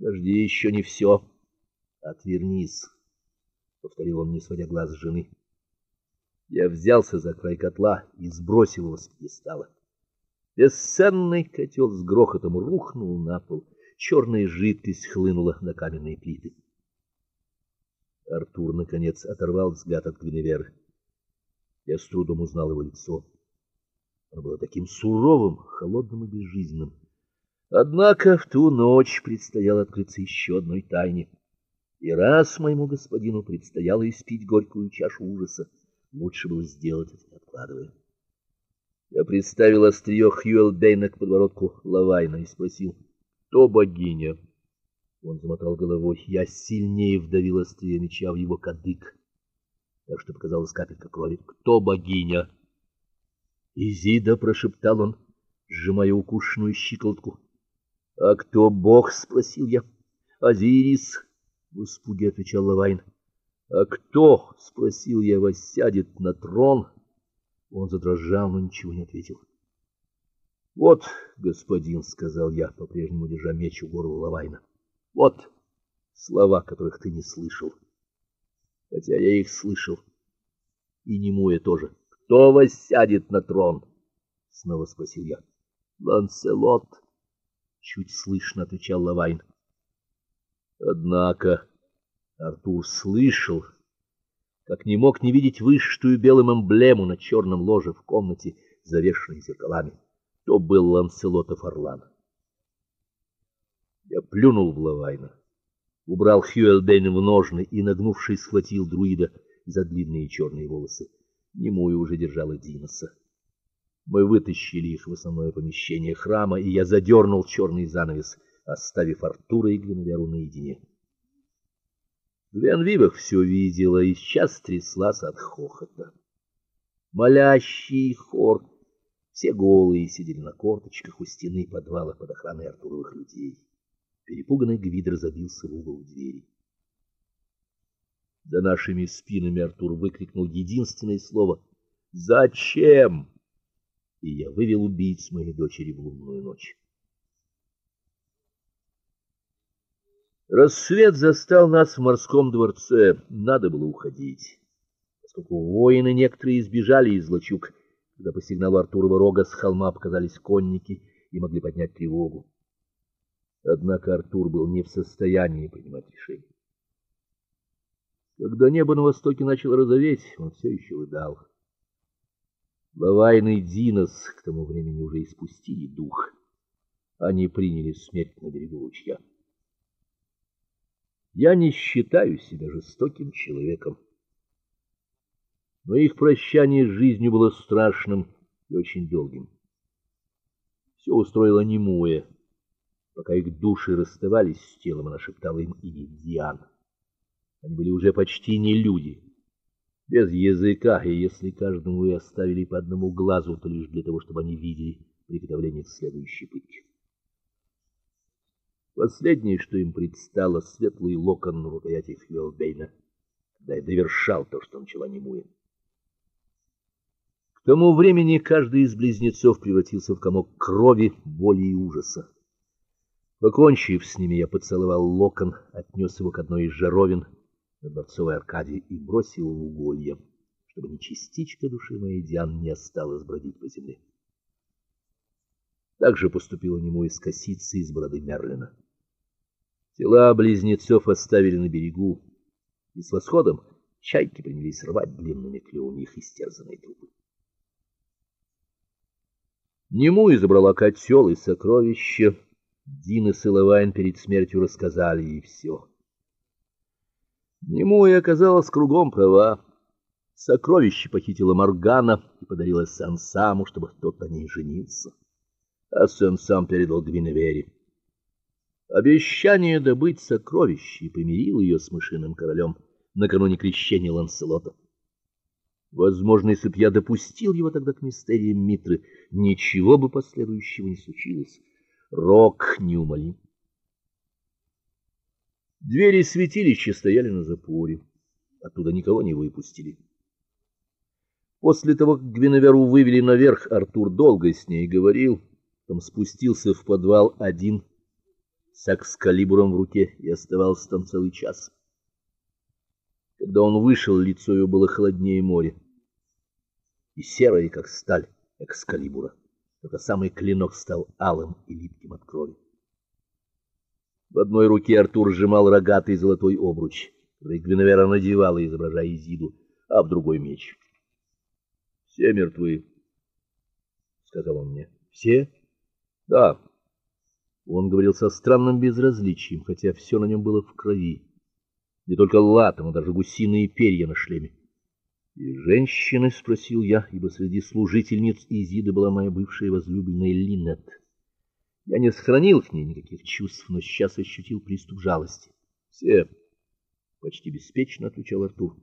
Дожди еще не все. Отвернись, повторил он, не сводя глаз с жены. Я взялся за край котла и сбросил его с пьедестала. Бесценный котел с грохотом рухнул на пол. Черная жидкость хлынула на каменные плиты. Артур наконец оторвал взгляд от Гвиневеры. Я с трудом узнал его лицо. Оно было таким суровым, холодным и безжизненным. Однако в ту ночь предстояло открыться еще одной тайне. И раз моему господину предстояло испить горькую чашу ужаса, лучше было сделать это, откладывая. Я представил острие Хьюэлбейна к подбородку Лавайна и спросил: "Кто богиня?" Он замотал головой. Я сильнее вдавил острие меча в его кадык, так что показалась капелька крови. "Кто богиня?" "Изида", прошептал он, сжимая укушенную щиколотку. "А кто бог?" спросил я. "Азирис", в испуге отвечал Лавайн. "А кто?" спросил я, "воссядет на трон?" Он задрожал, но ничего не ответил. "Вот, господин", сказал я, по-прежнему держа меч у горла Лавайна. "Вот слова, которых ты не слышал. Хотя я их слышал. И немуя тоже. Кто воссядет на трон?" снова спросил я. "Ланселот", чуть слышно отвечал Лавайн. Однако Артур слышал как не мог не видеть вышитую белым эмблему на черном ложе в комнате, завешенной зеркалами. То был Ланселотов Орлан. Я плюнул в Лавайна, убрал Хьюэлбейн в ножны и, нагнувшись, схватил друида за длинные черные волосы. Немую уже держала Диноса. Мы вытащили их в основное помещение храма, и я задернул черный занавес, оставив Артура и Гвиневеру наедине. Гвен Вивах все видела и сейчас тряслась от хохота. Молящий хор, все голые сидели на корточках у стены подвала под охраной Артуровых людей. Перепуганный Гвидер забился в угол двери. За нашими спинами Артур выкрикнул единственное слово: "Зачем?" И я вывел убийц моей дочери в лунную ночь. Рассвет застал нас в морском дворце. Надо было уходить. Поскольку воины некоторые избежали из лачуг, когда по сигналу Артурова рога с холма показались конники и могли поднять тревогу. Однако Артур был не в состоянии принимать решение. Когда небо на востоке начало розоветь, он все еще рыдал. Лавайн и Динос к тому времени уже испустили дух. Они приняли смерть на берегу ручья. Я не считаю себя жестоким человеком. Но их прощание с жизнью было страшным и очень долгим. Все устроила немуя. Пока их души расставались с телом, она шептала им имя Диан. Они были уже почти не люди, без языка, и если каждому и оставили по одному глазу, то лишь для того, чтобы они видели приготовление к следующей пытке. Последнее, что им предстало, светлый локон на рукояти Хвелбейна, когда я довершал то, что начала Немуя. К тому времени каждый из близнецов превратился в комок крови, боли и ужаса. Покончив с ними, я поцеловал локон, отнес его к одной из жаровин на дворцовой аркаде и бросил в уголье, чтобы ни частичка души моей Диан не осталась бродить по земле. Так же поступила нему и с косицей из бороды Мерлина. Тела близнецов оставили на берегу, и с восходом чайки принялись рвать длинными клювами их истерзанные трупы. Нему изобрала котел и сокровища. Дин и Силовайн перед смертью рассказали ей все. Нему и оказалась кругом права. Сокровище похитила Моргана и подарила Сансаму, чтобы тот на ней женился. А Сансам передал Гвиневере. Обещание добыть сокровище примирило ее с мышиным королем накануне крещения Ланселота. Возможно, если б я допустил его тогда к мистериям Митры, ничего бы последующего не случилось. Рок неумолим. Двери святилища стояли на запоре. Оттуда никого не выпустили. После того, как Гвиневеру вывели наверх, Артур долго с ней говорил, потом спустился в подвал один с экскалибуром в руке и оставался там целый час. Когда он вышел, лицо его было холоднее моря и серое, как сталь экскалибура. Только самый клинок стал алым и липким от крови. В одной руке Артур сжимал рогатый золотой обруч, который Гвиневера надевала, изображая Изиду, а в другой меч. Все мертвы, сказал он мне. Все? Да. Он говорил со странным безразличием, хотя все на нем было в крови. Не только лата, но даже гусиные перья на шлеме. И женщины, спросил я, ибо среди служительниц Изиды была моя бывшая возлюбленная Линет. Я не сохранил к ней никаких чувств, но сейчас ощутил приступ жалости. Все почти беспечно отвечал Артур.